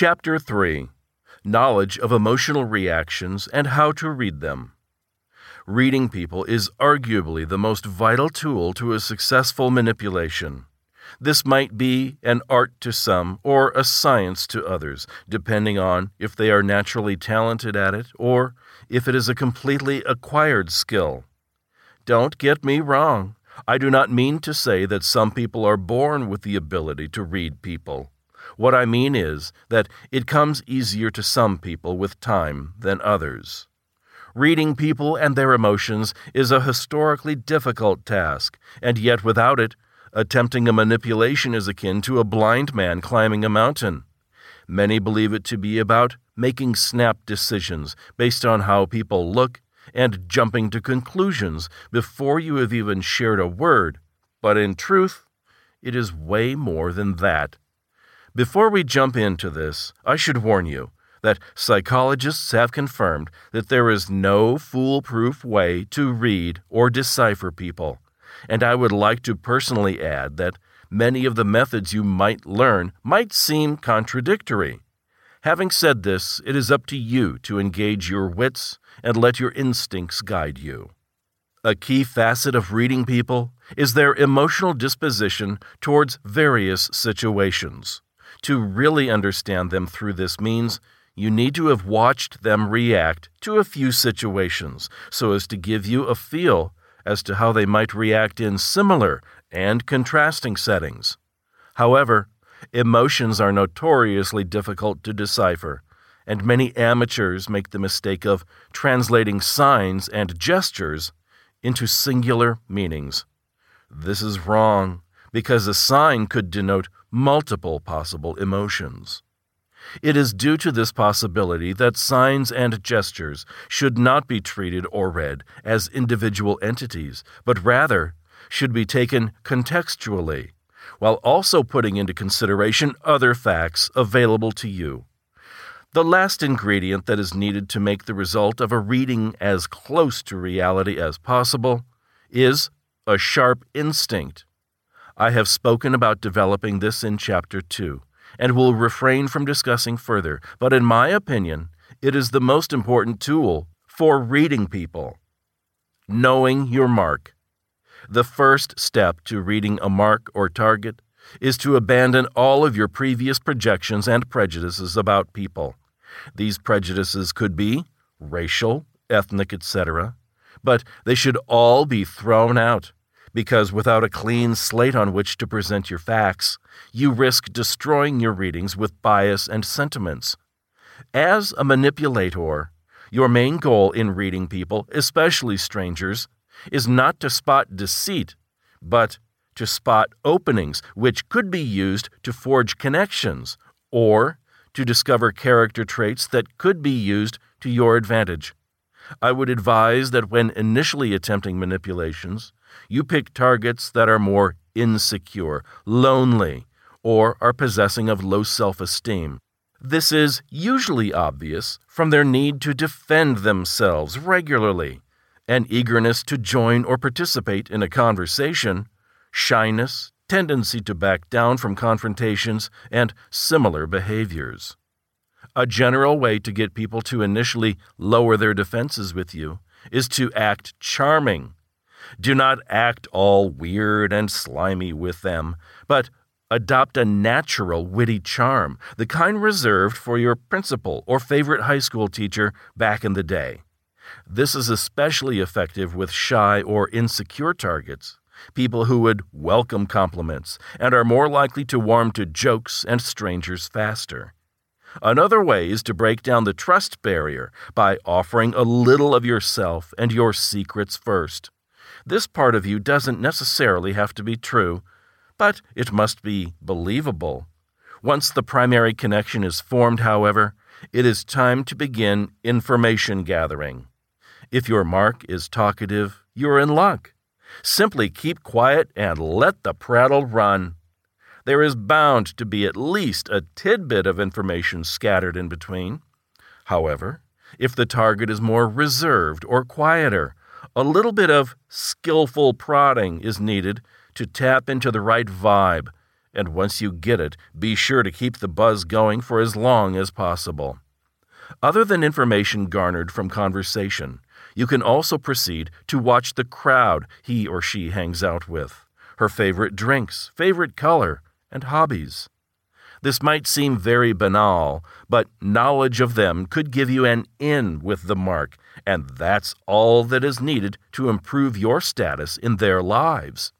Chapter 3 Knowledge of Emotional Reactions and How to Read Them. Reading people is arguably the most vital tool to a successful manipulation. This might be an art to some or a science to others, depending on if they are naturally talented at it or if it is a completely acquired skill. Don't get me wrong. I do not mean to say that some people are born with the ability to read people. What I mean is that it comes easier to some people with time than others. Reading people and their emotions is a historically difficult task, and yet without it, attempting a manipulation is akin to a blind man climbing a mountain. Many believe it to be about making snap decisions based on how people look and jumping to conclusions before you have even shared a word. But in truth, it is way more than that. Before we jump into this, I should warn you that psychologists have confirmed that there is no foolproof way to read or decipher people. And I would like to personally add that many of the methods you might learn might seem contradictory. Having said this, it is up to you to engage your wits and let your instincts guide you. A key facet of reading people is their emotional disposition towards various situations. To really understand them through this means, you need to have watched them react to a few situations so as to give you a feel as to how they might react in similar and contrasting settings. However, emotions are notoriously difficult to decipher, and many amateurs make the mistake of translating signs and gestures into singular meanings. This is wrong because a sign could denote multiple possible emotions. It is due to this possibility that signs and gestures should not be treated or read as individual entities, but rather should be taken contextually, while also putting into consideration other facts available to you. The last ingredient that is needed to make the result of a reading as close to reality as possible is a sharp instinct. I have spoken about developing this in Chapter 2 and will refrain from discussing further, but in my opinion, it is the most important tool for reading people. Knowing your mark. The first step to reading a mark or target is to abandon all of your previous projections and prejudices about people. These prejudices could be racial, ethnic, etc., but they should all be thrown out because without a clean slate on which to present your facts, you risk destroying your readings with bias and sentiments. As a manipulator, your main goal in reading people, especially strangers, is not to spot deceit, but to spot openings which could be used to forge connections or to discover character traits that could be used to your advantage. I would advise that when initially attempting manipulations, you pick targets that are more insecure, lonely, or are possessing of low self esteem. This is usually obvious from their need to defend themselves regularly, an eagerness to join or participate in a conversation, shyness, tendency to back down from confrontations, and similar behaviors. A general way to get people to initially lower their defenses with you is to act charming. Do not act all weird and slimy with them, but adopt a natural, witty charm, the kind reserved for your principal or favorite high school teacher back in the day. This is especially effective with shy or insecure targets people who would welcome compliments and are more likely to warm to jokes and strangers faster. Another way is to break down the trust barrier by offering a little of yourself and your secrets first. This part of you doesn't necessarily have to be true, but it must be believable. Once the primary connection is formed, however, it is time to begin information gathering. If your mark is talkative, you're in luck. Simply keep quiet and let the prattle run. There is bound to be at least a tidbit of information scattered in between. However, if the target is more reserved or quieter, a little bit of skillful prodding is needed to tap into the right vibe and once you get it, be sure to keep the buzz going for as long as possible. Other than information garnered from conversation, you can also proceed to watch the crowd he or she hangs out with, her favorite drinks, favorite color, and hobbies. This might seem very banal, but knowledge of them could give you an in with the mark, and that's all that is needed to improve your status in their lives.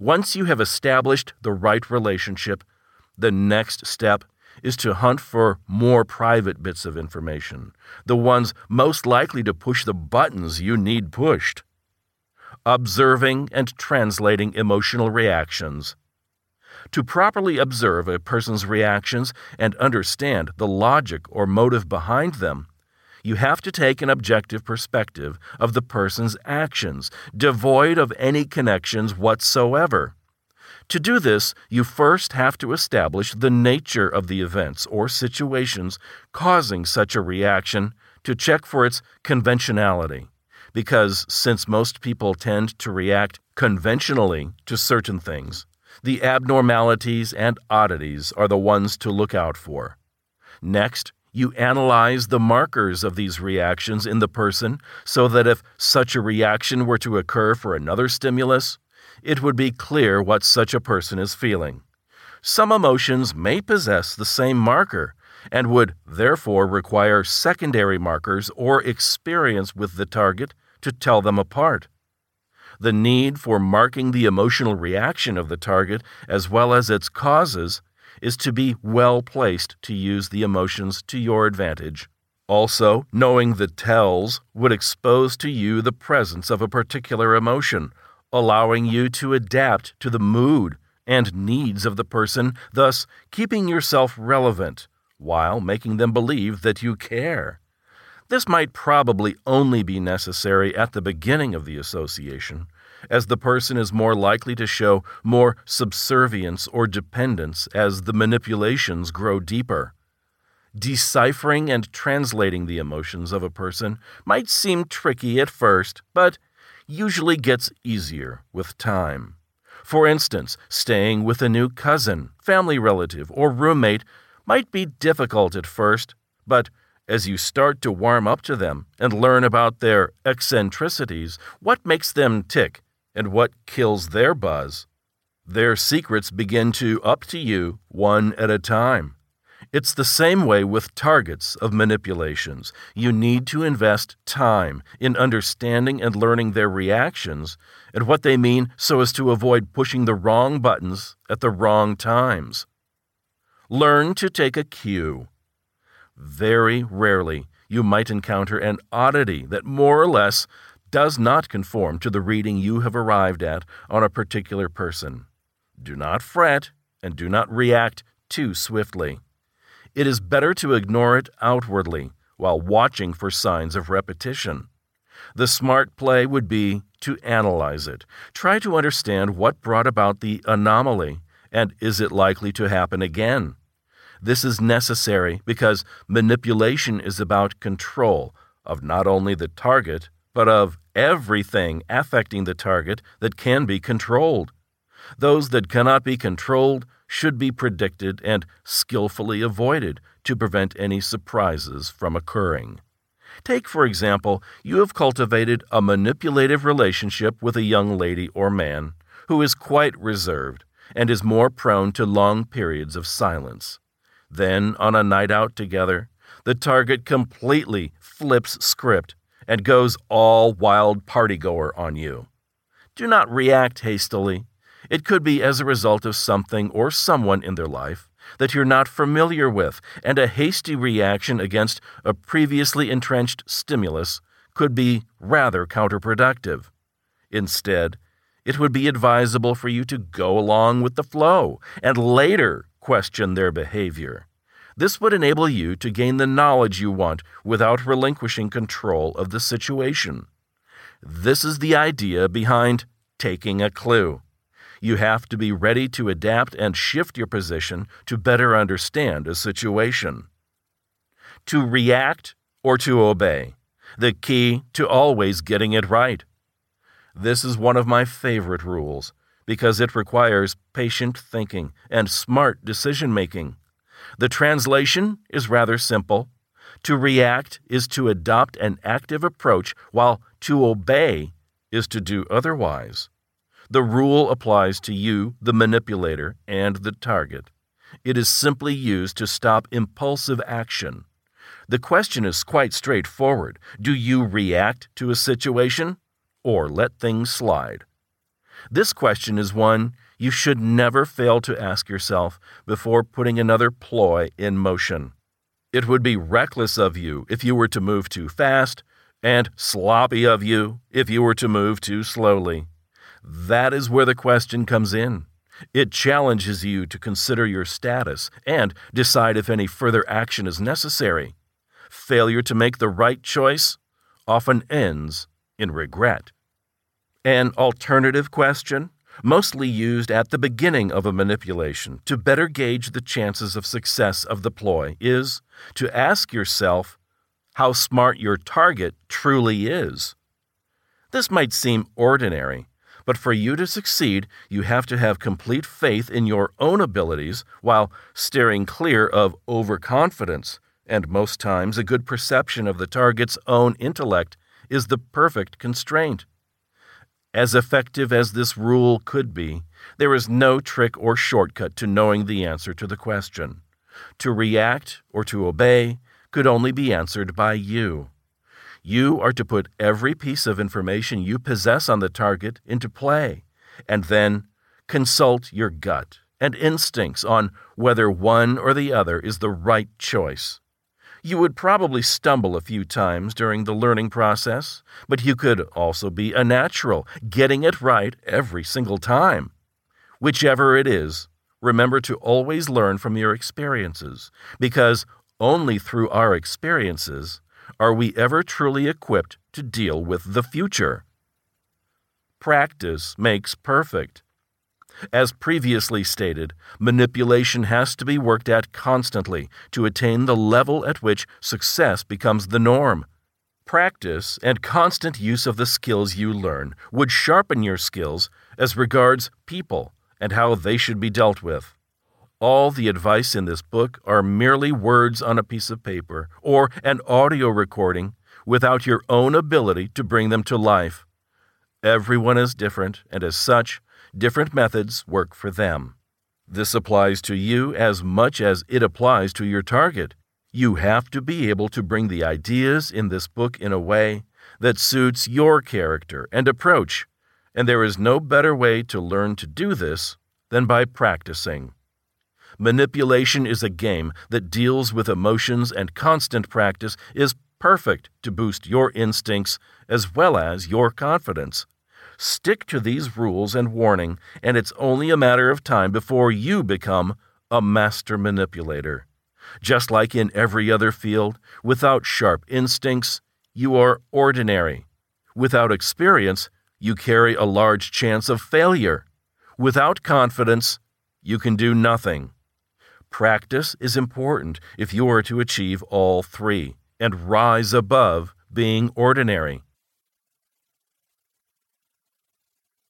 Once you have established the right relationship, the next step is to hunt for more private bits of information, the ones most likely to push the buttons you need pushed. Observing and translating emotional reactions to properly observe a person's reactions and understand the logic or motive behind them, you have to take an objective perspective of the person's actions, devoid of any connections whatsoever. To do this, you first have to establish the nature of the events or situations causing such a reaction to check for its conventionality. Because since most people tend to react conventionally to certain things, the abnormalities and oddities are the ones to look out for. Next, you analyze the markers of these reactions in the person so that if such a reaction were to occur for another stimulus, it would be clear what such a person is feeling. Some emotions may possess the same marker and would therefore require secondary markers or experience with the target to tell them apart the need for marking the emotional reaction of the target as well as its causes is to be well placed to use the emotions to your advantage. Also, knowing the tells would expose to you the presence of a particular emotion, allowing you to adapt to the mood and needs of the person, thus keeping yourself relevant while making them believe that you care. This might probably only be necessary at the beginning of the association, as the person is more likely to show more subservience or dependence as the manipulations grow deeper. Deciphering and translating the emotions of a person might seem tricky at first, but usually gets easier with time. For instance, staying with a new cousin, family relative, or roommate might be difficult at first, but as you start to warm up to them and learn about their eccentricities, what makes them tick, and what kills their buzz, their secrets begin to up to you one at a time. It's the same way with targets of manipulations. You need to invest time in understanding and learning their reactions and what they mean so as to avoid pushing the wrong buttons at the wrong times. Learn to take a cue very rarely you might encounter an oddity that more or less does not conform to the reading you have arrived at on a particular person. Do not fret and do not react too swiftly. It is better to ignore it outwardly while watching for signs of repetition. The smart play would be to analyze it. Try to understand what brought about the anomaly and is it likely to happen again? This is necessary because manipulation is about control of not only the target, but of everything affecting the target that can be controlled. Those that cannot be controlled should be predicted and skillfully avoided to prevent any surprises from occurring. Take, for example, you have cultivated a manipulative relationship with a young lady or man who is quite reserved and is more prone to long periods of silence. Then, on a night out together, the target completely flips script and goes all wild partygoer on you. Do not react hastily. It could be as a result of something or someone in their life that you're not familiar with, and a hasty reaction against a previously entrenched stimulus could be rather counterproductive. Instead, it would be advisable for you to go along with the flow and later question their behavior. This would enable you to gain the knowledge you want without relinquishing control of the situation. This is the idea behind taking a clue. You have to be ready to adapt and shift your position to better understand a situation. To react or to obey, the key to always getting it right. This is one of my favorite rules because it requires patient thinking and smart decision making. The translation is rather simple. To react is to adopt an active approach, while to obey is to do otherwise. The rule applies to you, the manipulator, and the target. It is simply used to stop impulsive action. The question is quite straightforward Do you react to a situation or let things slide? This question is one you should never fail to ask yourself before putting another ploy in motion. It would be reckless of you if you were to move too fast, and sloppy of you if you were to move too slowly. That is where the question comes in. It challenges you to consider your status and decide if any further action is necessary. Failure to make the right choice often ends in regret. An alternative question, mostly used at the beginning of a manipulation to better gauge the chances of success of the ploy, is to ask yourself how smart your target truly is. This might seem ordinary, but for you to succeed, you have to have complete faith in your own abilities while steering clear of overconfidence, and most times a good perception of the target's own intellect is the perfect constraint. As effective as this rule could be, there is no trick or shortcut to knowing the answer to the question. To react or to obey could only be answered by you. You are to put every piece of information you possess on the target into play, and then consult your gut and instincts on whether one or the other is the right choice. You would probably stumble a few times during the learning process, but you could also be a natural, getting it right every single time. Whichever it is, remember to always learn from your experiences, because only through our experiences are we ever truly equipped to deal with the future. Practice makes perfect. As previously stated, manipulation has to be worked at constantly to attain the level at which success becomes the norm. Practice and constant use of the skills you learn would sharpen your skills as regards people and how they should be dealt with. All the advice in this book are merely words on a piece of paper or an audio recording without your own ability to bring them to life. Everyone is different, and as such, different methods work for them. This applies to you as much as it applies to your target. You have to be able to bring the ideas in this book in a way that suits your character and approach, and there is no better way to learn to do this than by practicing. Manipulation is a game that deals with emotions, and constant practice is perfect to boost your instincts as well as your confidence. Stick to these rules and warning, and it's only a matter of time before you become a master manipulator. Just like in every other field, without sharp instincts, you are ordinary. Without experience, you carry a large chance of failure. Without confidence, you can do nothing. Practice is important if you are to achieve all three and rise above being ordinary.